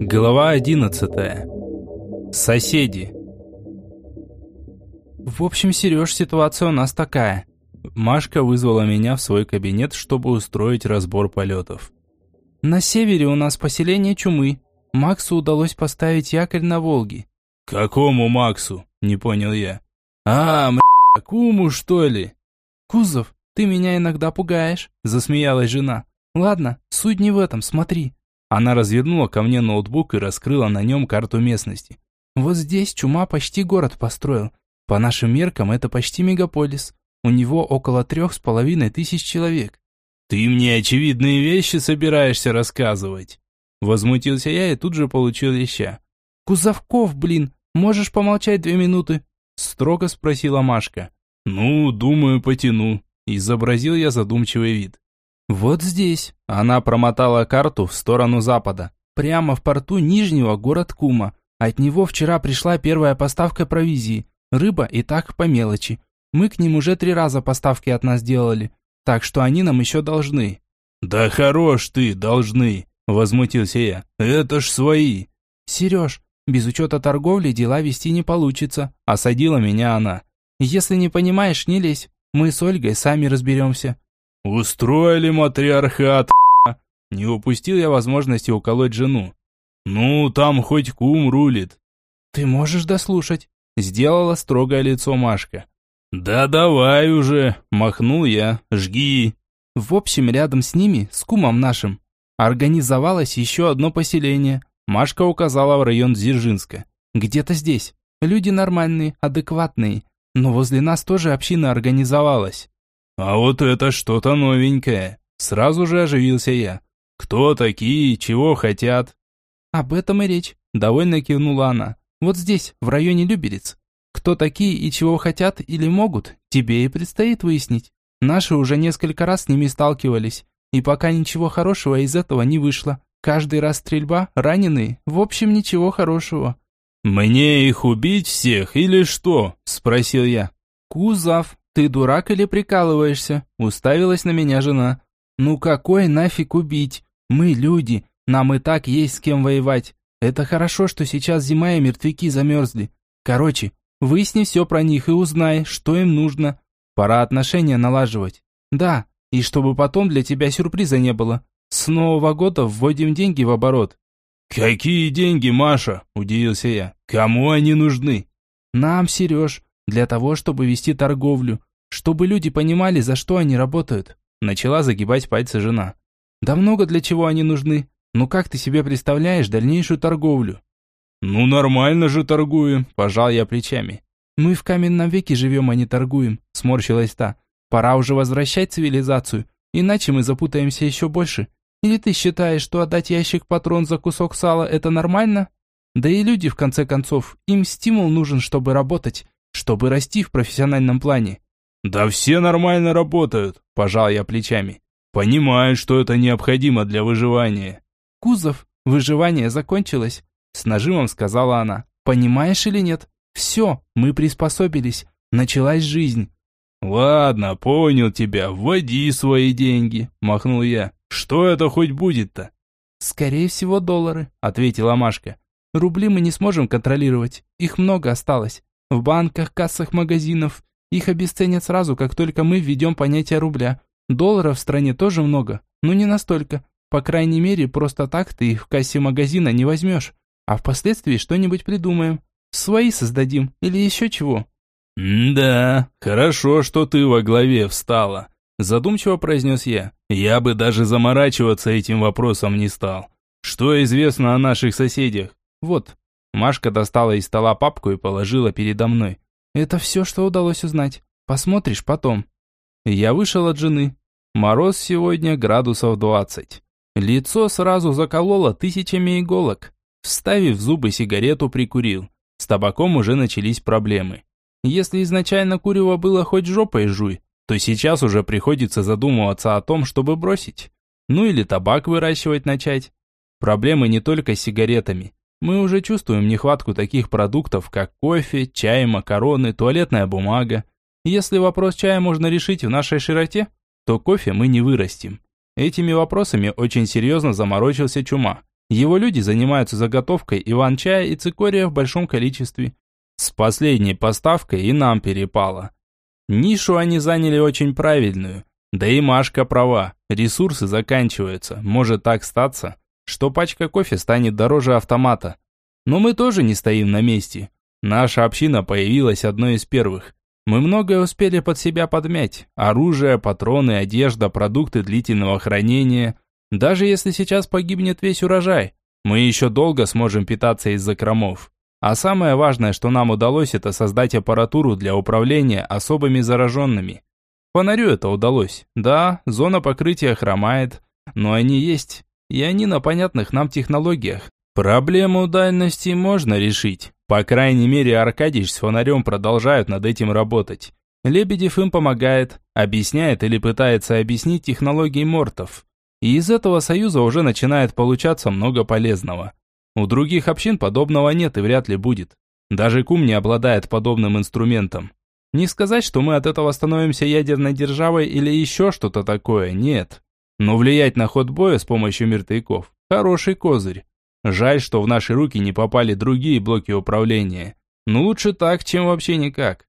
Глава одиннадцатая. Соседи. В общем, Сереж, ситуация у нас такая. Машка вызвала меня в свой кабинет, чтобы устроить разбор полетов. На севере у нас поселение чумы. Максу удалось поставить якорь на Волге. «Какому Максу?» – не понял я. «А, мля, куму, что ли?» «Кузов, ты меня иногда пугаешь», – засмеялась жена. «Ладно, суть не в этом, смотри». Она развернула ко мне ноутбук и раскрыла на нем карту местности. «Вот здесь чума почти город построил. По нашим меркам это почти мегаполис. У него около трех с половиной тысяч человек. «Ты мне очевидные вещи собираешься рассказывать?» Возмутился я и тут же получил леща. «Кузовков, блин, можешь помолчать две минуты?» Строго спросила Машка. «Ну, думаю, потяну», изобразил я задумчивый вид. «Вот здесь». Она промотала карту в сторону запада. Прямо в порту Нижнего город Кума. От него вчера пришла первая поставка провизии. Рыба и так по мелочи. Мы к ним уже три раза поставки от нас делали, так что они нам еще должны». «Да хорош ты, должны», – возмутился я. «Это ж свои». «Сереж, без учета торговли дела вести не получится», – осадила меня она. «Если не понимаешь, не лезь. Мы с Ольгой сами разберемся». «Устроили матриархат, Не упустил я возможности уколоть жену. «Ну, там хоть кум рулит». «Ты можешь дослушать?» Сделала строгое лицо Машка. «Да давай уже!» – махнул я. «Жги!» В общем, рядом с ними, с кумом нашим, организовалось еще одно поселение. Машка указала в район Дзержинска. Где-то здесь. Люди нормальные, адекватные. Но возле нас тоже община организовалась. «А вот это что-то новенькое!» Сразу же оживился я. «Кто такие, чего хотят?» «Об этом и речь», – довольно кивнула она. Вот здесь, в районе Люберец. Кто такие и чего хотят или могут, тебе и предстоит выяснить. Наши уже несколько раз с ними сталкивались, и пока ничего хорошего из этого не вышло. Каждый раз стрельба, раненые, в общем, ничего хорошего. «Мне их убить всех или что?» – спросил я. «Кузов, ты дурак или прикалываешься?» – уставилась на меня жена. «Ну какой нафиг убить? Мы люди, нам и так есть с кем воевать. Это хорошо, что сейчас зима и мертвяки замерзли. Короче, выясни все про них и узнай, что им нужно. Пора отношения налаживать. Да, и чтобы потом для тебя сюрприза не было. С Нового года вводим деньги в оборот. «Какие деньги, Маша?» – удивился я. «Кому они нужны?» «Нам, Сереж, для того, чтобы вести торговлю, чтобы люди понимали, за что они работают», – начала загибать пальцы жена. «Да много для чего они нужны. Ну как ты себе представляешь дальнейшую торговлю? Ну нормально же торгуем, пожал я плечами. Мы в каменном веке живем, а не торгуем, сморщилась та. Пора уже возвращать цивилизацию, иначе мы запутаемся еще больше. Или ты считаешь, что отдать ящик патрон за кусок сала – это нормально? Да и люди, в конце концов, им стимул нужен, чтобы работать, чтобы расти в профессиональном плане. Да все нормально работают, пожал я плечами. Понимают, что это необходимо для выживания. Кузов, выживание закончилось», – с нажимом сказала она. «Понимаешь или нет? Все, мы приспособились. Началась жизнь». «Ладно, понял тебя, вводи свои деньги», – махнул я. «Что это хоть будет-то?» «Скорее всего, доллары», – ответила Машка. «Рубли мы не сможем контролировать, их много осталось. В банках, кассах магазинов. Их обесценят сразу, как только мы введем понятие рубля. Долларов в стране тоже много, но не настолько. По крайней мере, просто так ты их в кассе магазина не возьмешь. А впоследствии что-нибудь придумаем. Свои создадим или еще чего. «Да, хорошо, что ты во главе встала», – задумчиво произнес я. «Я бы даже заморачиваться этим вопросом не стал. Что известно о наших соседях?» «Вот». Машка достала из стола папку и положила передо мной. «Это все, что удалось узнать. Посмотришь потом». Я вышел от жены. Мороз сегодня градусов двадцать. Лицо сразу закололо тысячами иголок. Вставив зубы сигарету, прикурил. С табаком уже начались проблемы. Если изначально курево было хоть жопой жуй, то сейчас уже приходится задумываться о том, чтобы бросить. Ну или табак выращивать начать. Проблемы не только с сигаретами. Мы уже чувствуем нехватку таких продуктов, как кофе, чай, макароны, туалетная бумага. Если вопрос чая можно решить в нашей широте, то кофе мы не вырастим. Этими вопросами очень серьезно заморочился Чума. Его люди занимаются заготовкой иван-чая и цикория в большом количестве. С последней поставкой и нам перепало. Нишу они заняли очень правильную. Да и Машка права, ресурсы заканчиваются, может так статься, что пачка кофе станет дороже автомата. Но мы тоже не стоим на месте. Наша община появилась одной из первых. Мы многое успели под себя подмять. Оружие, патроны, одежда, продукты длительного хранения. Даже если сейчас погибнет весь урожай, мы еще долго сможем питаться из закромов. А самое важное, что нам удалось, это создать аппаратуру для управления особыми зараженными. Фонарю это удалось. Да, зона покрытия хромает, но они есть. И они на понятных нам технологиях. Проблему дальности можно решить. По крайней мере, Аркадьич с фонарем продолжают над этим работать. Лебедев им помогает, объясняет или пытается объяснить технологии мортов. И из этого союза уже начинает получаться много полезного. У других общин подобного нет и вряд ли будет. Даже Кум не обладает подобным инструментом. Не сказать, что мы от этого становимся ядерной державой или еще что-то такое, нет. Но влиять на ход боя с помощью мертвяков – хороший козырь. Жаль, что в наши руки не попали другие блоки управления. Но лучше так, чем вообще никак.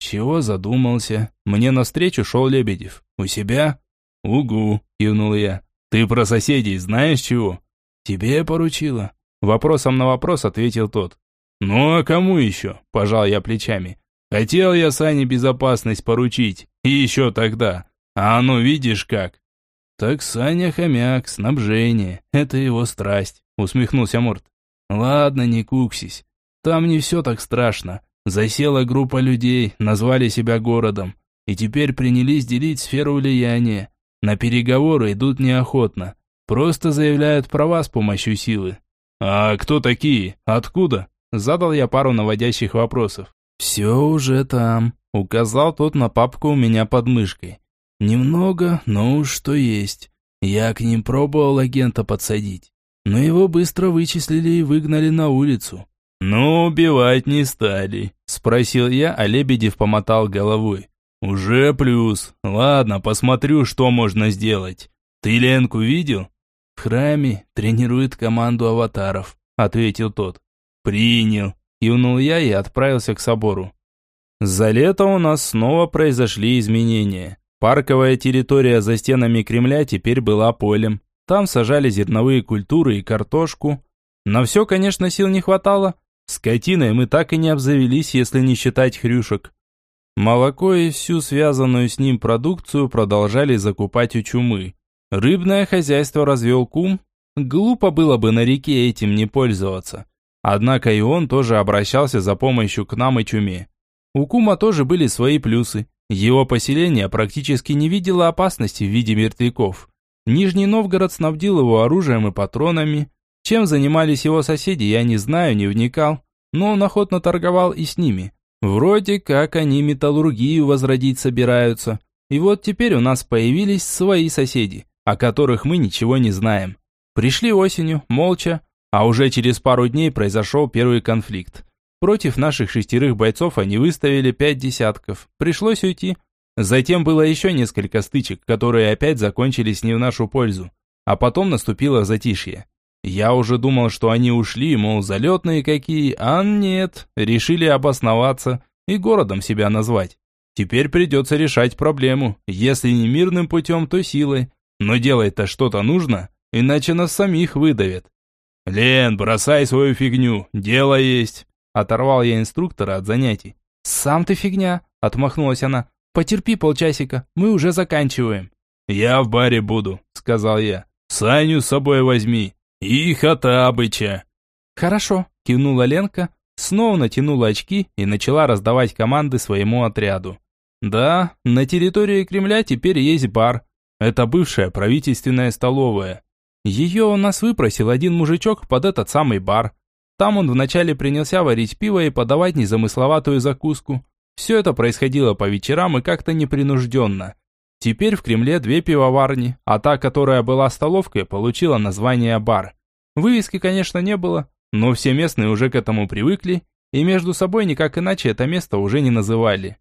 Чего задумался? Мне навстречу шел Лебедев. У себя? Угу, кивнул я. Ты про соседей знаешь чего? Тебе поручила. Вопросом на вопрос ответил тот. Ну а кому еще? Пожал я плечами. Хотел я Сане безопасность поручить, и еще тогда. А ну видишь как. Так Саня хомяк, снабжение, это его страсть, усмехнулся Мурт. Ладно, не куксись. Там не все так страшно. Засела группа людей, назвали себя городом. И теперь принялись делить сферу влияния. На переговоры идут неохотно. Просто заявляют права с помощью силы. «А кто такие? Откуда?» Задал я пару наводящих вопросов. «Все уже там», — указал тот на папку у меня под мышкой. «Немного, но уж что есть. Я к ним пробовал агента подсадить, но его быстро вычислили и выгнали на улицу». «Ну, убивать не стали», — спросил я, а Лебедев помотал головой. «Уже плюс. Ладно, посмотрю, что можно сделать. Ты Ленку видел?» «В храме тренирует команду аватаров», — ответил тот. «Принял. Кивнул я и отправился к собору. За лето у нас снова произошли изменения. Парковая территория за стенами Кремля теперь была полем. Там сажали зерновые культуры и картошку. На все, конечно, сил не хватало. Скотиной мы так и не обзавелись, если не считать хрюшек. Молоко и всю связанную с ним продукцию продолжали закупать у чумы. Рыбное хозяйство развел кум. Глупо было бы на реке этим не пользоваться. Однако и он тоже обращался за помощью к нам и чуме. У Кума тоже были свои плюсы. Его поселение практически не видело опасности в виде мертвяков. Нижний Новгород снабдил его оружием и патронами. Чем занимались его соседи, я не знаю, не вникал. Но он охотно торговал и с ними. Вроде как они металлургию возродить собираются. И вот теперь у нас появились свои соседи, о которых мы ничего не знаем. Пришли осенью, молча, а уже через пару дней произошел первый конфликт. Против наших шестерых бойцов они выставили пять десятков. Пришлось уйти. Затем было еще несколько стычек, которые опять закончились не в нашу пользу. А потом наступило затишье. Я уже думал, что они ушли, мол, залетные какие, а нет, решили обосноваться и городом себя назвать. Теперь придется решать проблему, если не мирным путем, то силой. Но делать-то что-то нужно, иначе нас самих выдавят. «Лен, бросай свою фигню, дело есть!» Оторвал я инструктора от занятий. «Сам ты фигня!» – отмахнулась она. «Потерпи полчасика, мы уже заканчиваем». «Я в баре буду», – сказал я. «Саню с собой возьми. И Хатабыча». «Хорошо», – кивнула Ленка, снова натянула очки и начала раздавать команды своему отряду. «Да, на территории Кремля теперь есть бар. Это бывшая правительственная столовая. Ее у нас выпросил один мужичок под этот самый бар. Там он вначале принялся варить пиво и подавать незамысловатую закуску. Все это происходило по вечерам и как-то непринужденно. Теперь в Кремле две пивоварни, а та, которая была столовкой, получила название бар. Вывески, конечно, не было, но все местные уже к этому привыкли, и между собой никак иначе это место уже не называли.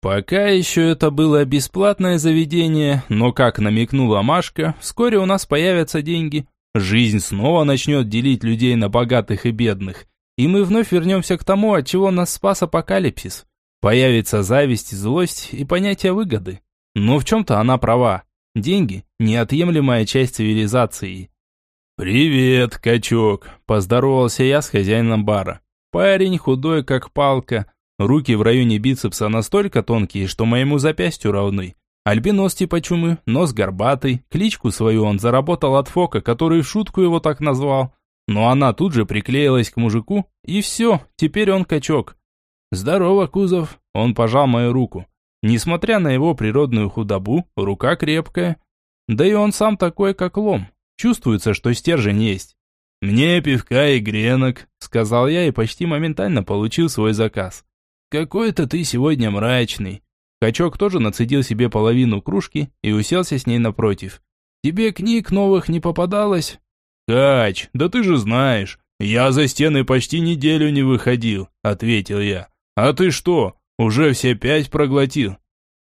Пока еще это было бесплатное заведение, но, как намекнула Машка, вскоре у нас появятся деньги. Жизнь снова начнет делить людей на богатых и бедных. И мы вновь вернемся к тому, от чего нас спас апокалипсис. Появится зависть, злость и понятие выгоды. Но в чем-то она права. Деньги – неотъемлемая часть цивилизации. «Привет, качок!» – поздоровался я с хозяином бара. Парень худой, как палка. Руки в районе бицепса настолько тонкие, что моему запястью равны. Альбинос типа чумы, нос горбатый. Кличку свою он заработал от Фока, который в шутку его так назвал. Но она тут же приклеилась к мужику, и все, теперь он качок. «Здорово, Кузов!» Он пожал мою руку. Несмотря на его природную худобу, рука крепкая. Да и он сам такой, как лом. Чувствуется, что стержень есть. «Мне пивка и гренок», — сказал я и почти моментально получил свой заказ. «Какой-то ты сегодня мрачный». Качок тоже нацедил себе половину кружки и уселся с ней напротив. «Тебе книг новых не попадалось?» «Кач, да ты же знаешь, я за стены почти неделю не выходил», — ответил я. «А ты что, уже все пять проглотил?»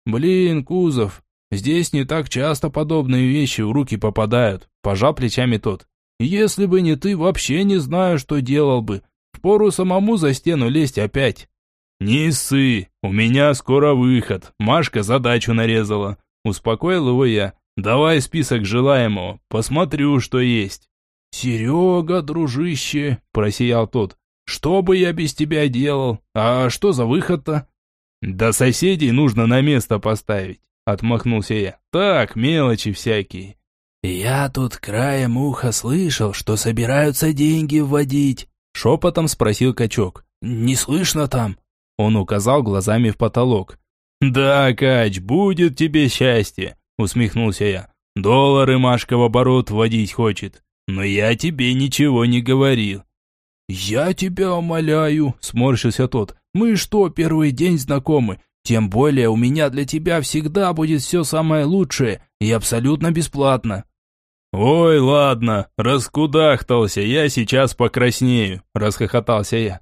«Блин, Кузов, здесь не так часто подобные вещи в руки попадают», – пожал плечами тот. «Если бы не ты, вообще не знаю, что делал бы. Впору самому за стену лезть опять». «Не ссы, у меня скоро выход, Машка задачу нарезала», – успокоил его я. «Давай список желаемого, посмотрю, что есть». «Серега, дружище», – просиял тот, – «что бы я без тебя делал? А что за выход-то?» «Да соседей нужно на место поставить», — отмахнулся я. «Так, мелочи всякие». «Я тут краем уха слышал, что собираются деньги вводить», — шепотом спросил качок. «Не слышно там?» Он указал глазами в потолок. «Да, Кач, будет тебе счастье», — усмехнулся я. «Доллары Машка в оборот вводить хочет, но я тебе ничего не говорил». «Я тебя умоляю», — сморщился тот. Мы что, первый день знакомы? Тем более у меня для тебя всегда будет все самое лучшее и абсолютно бесплатно». «Ой, ладно, раскудахтался, я сейчас покраснею», – расхохотался я.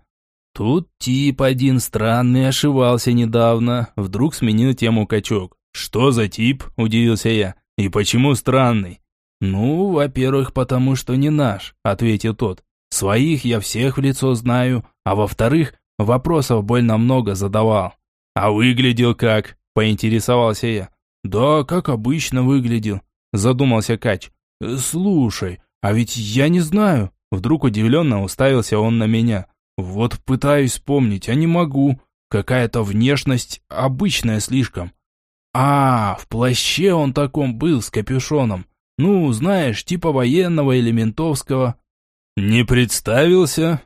Тут тип один странный ошивался недавно, вдруг сменил тему качок. «Что за тип?» – удивился я. «И почему странный?» «Ну, во-первых, потому что не наш», – ответил тот. «Своих я всех в лицо знаю, а во-вторых, Вопросов больно много задавал. «А выглядел как?» – поинтересовался я. «Да, как обычно выглядел», – задумался Кач. «Слушай, а ведь я не знаю». Вдруг удивленно уставился он на меня. «Вот пытаюсь вспомнить, а не могу. Какая-то внешность обычная слишком». «А, в плаще он таком был, с капюшоном. Ну, знаешь, типа военного или ментовского». «Не представился?»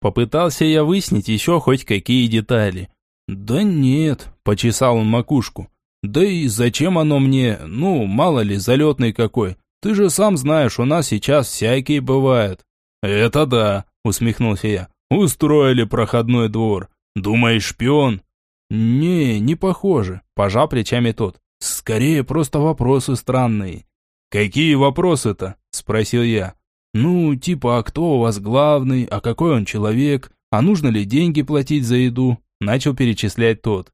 Попытался я выяснить еще хоть какие детали. «Да нет», – почесал он макушку. «Да и зачем оно мне? Ну, мало ли, залетный какой. Ты же сам знаешь, у нас сейчас всякие бывают». «Это да», – усмехнулся я. «Устроили проходной двор. Думаешь, шпион?» «Не, не похоже», – пожал плечами тот. «Скорее, просто вопросы странные». «Какие вопросы-то?» – спросил я. Ну, типа, а кто у вас главный, а какой он человек, а нужно ли деньги платить за еду? Начал перечислять тот.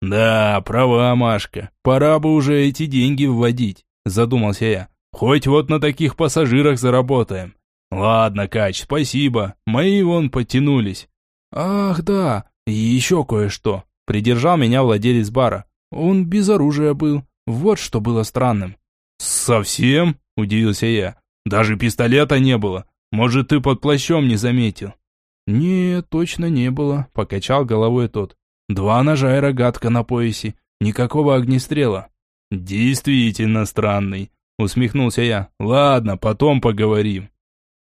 Да, права, Машка, пора бы уже эти деньги вводить, задумался я. Хоть вот на таких пассажирах заработаем. Ладно, Кач, спасибо, мои вон подтянулись. Ах, да, еще кое-что. Придержал меня владелец бара. Он без оружия был. Вот что было странным. Совсем? Удивился я. Даже пистолета не было. Может, ты под плащом не заметил?» «Нет, точно не было», – покачал головой тот. «Два ножа и рогатка на поясе. Никакого огнестрела». «Действительно странный», – усмехнулся я. «Ладно, потом поговорим».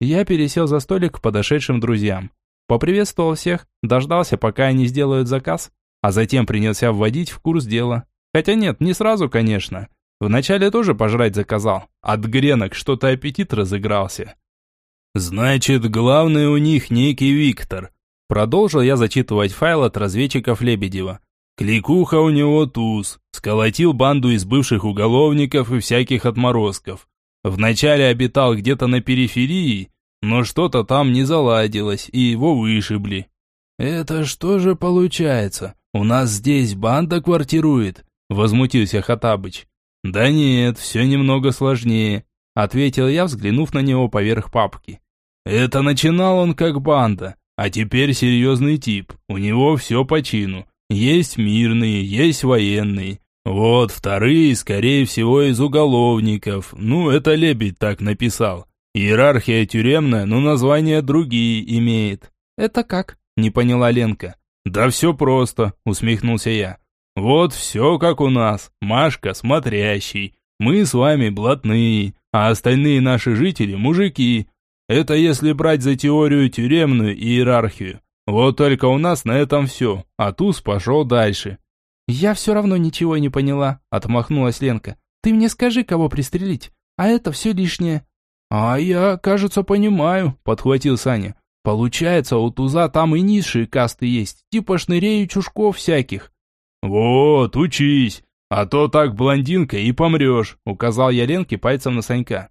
Я пересел за столик к подошедшим друзьям. Поприветствовал всех, дождался, пока они сделают заказ, а затем принялся вводить в курс дела. Хотя нет, не сразу, конечно. Вначале тоже пожрать заказал. От гренок что-то аппетит разыгрался. Значит, главный у них некий Виктор. Продолжил я зачитывать файл от разведчиков Лебедева. Кликуха у него туз. Сколотил банду из бывших уголовников и всяких отморозков. Вначале обитал где-то на периферии, но что-то там не заладилось, и его вышибли. «Это что же получается? у нас здесь банда квартирует?» – возмутился Хатабыч. «Да нет, все немного сложнее», – ответил я, взглянув на него поверх папки. «Это начинал он как банда, а теперь серьезный тип, у него все по чину. Есть мирные, есть военные. Вот вторые, скорее всего, из уголовников. Ну, это Лебедь так написал. Иерархия тюремная, но названия другие имеет. Это как? Не поняла Ленка. Да все просто, усмехнулся я. Вот все как у нас. Машка смотрящий. Мы с вами блатные, а остальные наши жители мужики. Это если брать за теорию тюремную иерархию. Вот только у нас на этом все, а Туз пошел дальше. «Я все равно ничего не поняла», — отмахнулась Ленка. «Ты мне скажи, кого пристрелить, а это все лишнее». «А я, кажется, понимаю», — подхватил Саня. «Получается, у Туза там и низшие касты есть, типа шнырей и чушков всяких». «Вот, учись, а то так блондинка и помрешь», — указал я Ленке пальцем на Санька.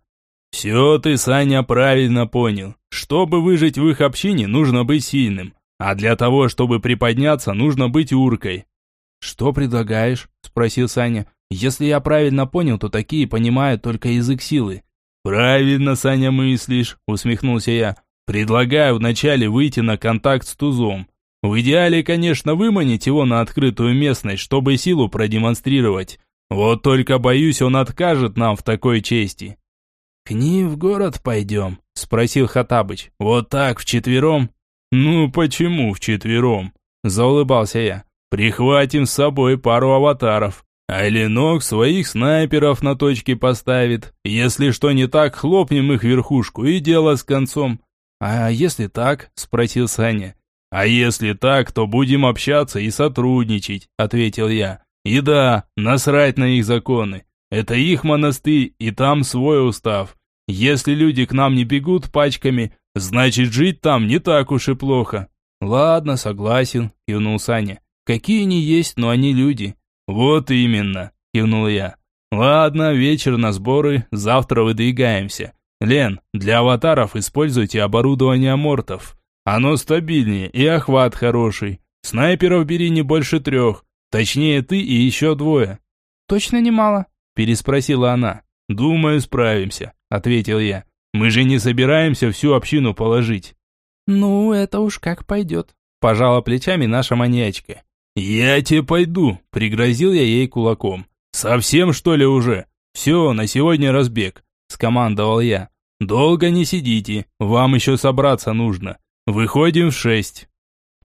«Все ты, Саня, правильно понял. Чтобы выжить в их общине, нужно быть сильным. А для того, чтобы приподняться, нужно быть уркой. «Что предлагаешь?» – спросил Саня. «Если я правильно понял, то такие понимают только язык силы». «Правильно, Саня, мыслишь», – усмехнулся я. «Предлагаю вначале выйти на контакт с Тузом. В идеале, конечно, выманить его на открытую местность, чтобы силу продемонстрировать. Вот только, боюсь, он откажет нам в такой чести». «К ним в город пойдем?» – спросил Хатабыч. «Вот так, вчетвером?» «Ну, почему вчетвером?» – заулыбался я. Прихватим с собой пару аватаров. А Ленок своих снайперов на точке поставит. Если что не так, хлопнем их верхушку и дело с концом. А если так? Спросил Саня. А если так, то будем общаться и сотрудничать, ответил я. И да, насрать на их законы. Это их монастырь, и там свой устав. Если люди к нам не бегут пачками, значит жить там не так уж и плохо. Ладно, согласен, кивнул Саня. Какие они есть, но они люди. Вот именно, кивнул я. Ладно, вечер на сборы, завтра выдвигаемся. Лен, для аватаров используйте оборудование мортов. Оно стабильнее и охват хороший. Снайперов бери не больше трех. Точнее, ты и еще двое. Точно немало? Переспросила она. Думаю, справимся, ответил я. Мы же не собираемся всю общину положить. Ну, это уж как пойдет. Пожала плечами наша маньячка. «Я тебе пойду», — пригрозил я ей кулаком. «Совсем, что ли, уже? Все, на сегодня разбег», — скомандовал я. «Долго не сидите, вам еще собраться нужно. Выходим в шесть».